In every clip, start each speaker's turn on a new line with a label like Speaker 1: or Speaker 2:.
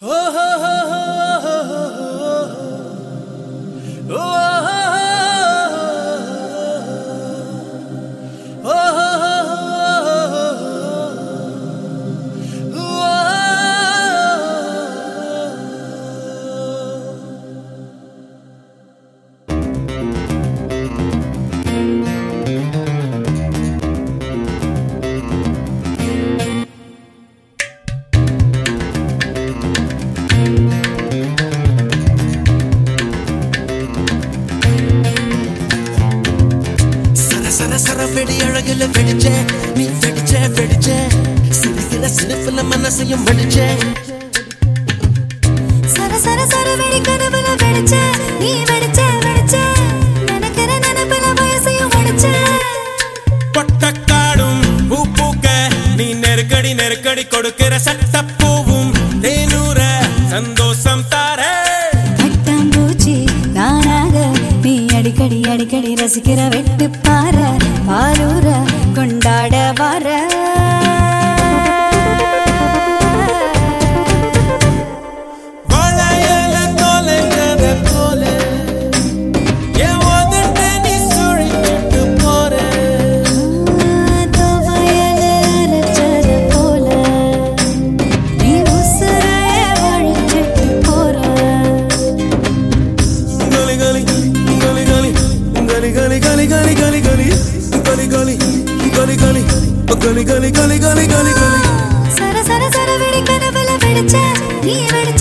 Speaker 1: ho ho ho ho. அழகுல வெடிச்ச நீ வெடிச்ச வெடிச்ச. சிரிக்கிற சிரிப்புல மனசையும் வெடிச்ச.
Speaker 2: சர சர சர வெடி கனவுல வெடிச்ச நீ வெடிச்ச வெடிச்ச. நினைக்கிற நினைப்புல வயசையும் முடிச்ச
Speaker 3: பொட்டக்காடும் பூ பூக்க நீ நெருக்கடி நெருக்கடி கொடுக்கிற சட்டப்பூவும் தேனூர சந்தோஷம் தார.
Speaker 2: பட்டாம்பூச்சி நானாக நீ அடிக்கடி அடிக்கடி ரசிக்கிற வெட்டு பார பாரூர கொண்டாட வர വിളിച്ച് നീ വിളിച്ച്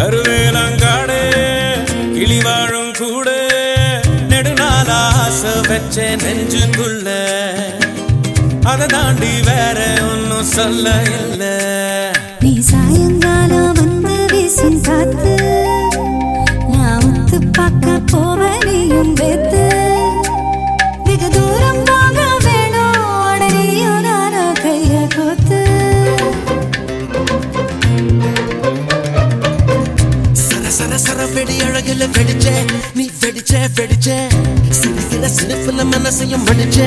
Speaker 3: கருவேலங்காடு கிளி வாழும் கூட நெடுநாள் ஆசை வச்ச நெஞ்சுக்குள்ள. அதை தாண்டி வேற ஒன்னும் சொல்ல இல்லை.
Speaker 2: நீ சாயங்காலம் வந்து வீசும் காத்து
Speaker 1: வெடி அழகுல வெடிச்ச நீ வெடிச்ச வெடிச்ச. சிரிக்கிற சிரிப்புல மனசையும் வெடிச்ச.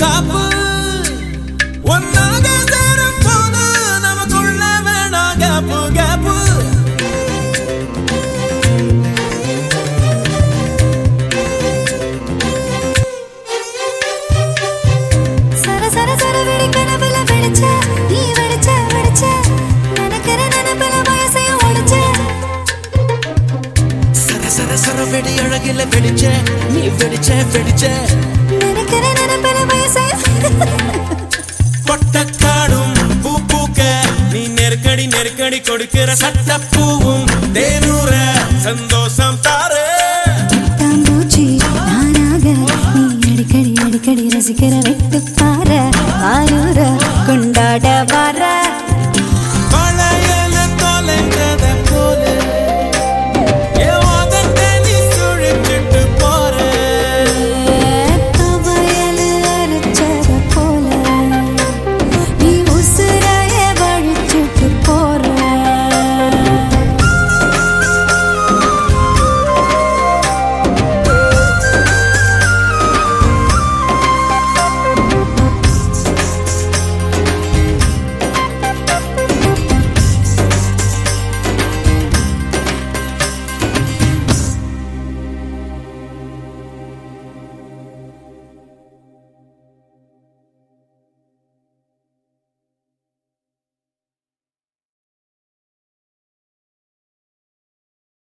Speaker 3: காப்பு. ஒன்னாக சேரும் போது நமக்குள்ள வேணா கேப்பு கேப்பு
Speaker 2: சர சர வெடி
Speaker 1: அழகில வெடிச்ச நீ வெடிச்ச வெடிச்ச.
Speaker 2: நினைப்புல
Speaker 3: பூ பூக்க நீ நெருக்கடி நெருக்கடி கொடுக்கிற சட்ட பூவும் தேனூர சந்தோஷம் தாரு.
Speaker 2: தாம்பூச்சி நானாக நீ அடிக்கடி அடிக்கடி ரசிக்கிற வெட்டு பார ஆரூர கொண்டாட வர.